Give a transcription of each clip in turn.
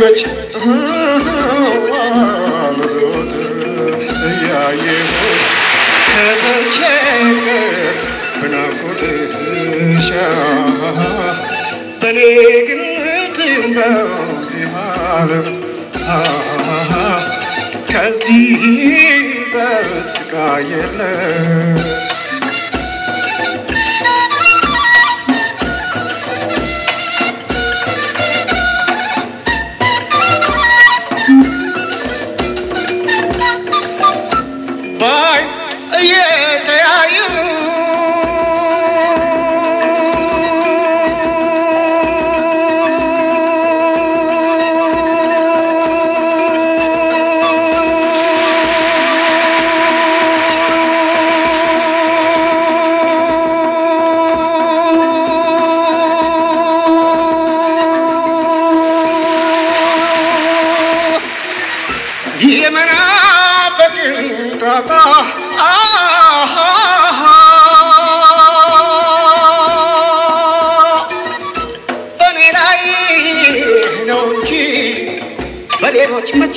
መች ዞት እያየሁ ከተቸገር ብናፍቆትሻ በኔ ግን ትንበዚህ ዓለም ከዚህ በስቃ የለም። Yemen Africa.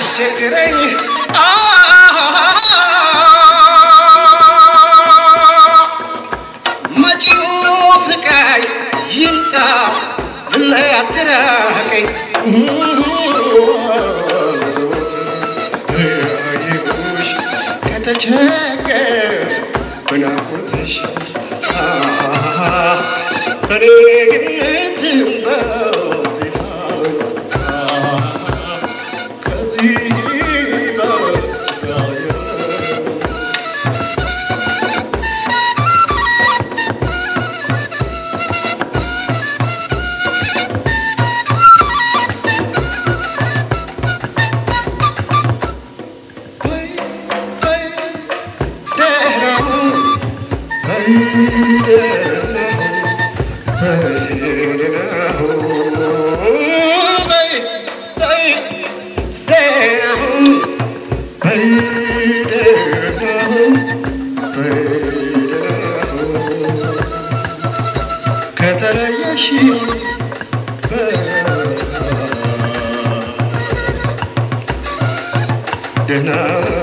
ካስቸግረኝ መጪው ስቃይ ይምጣ ለያትራቀኝ ያየሁሽ ከተቸገር በናፍቆትሽ በኔ ግን dinner.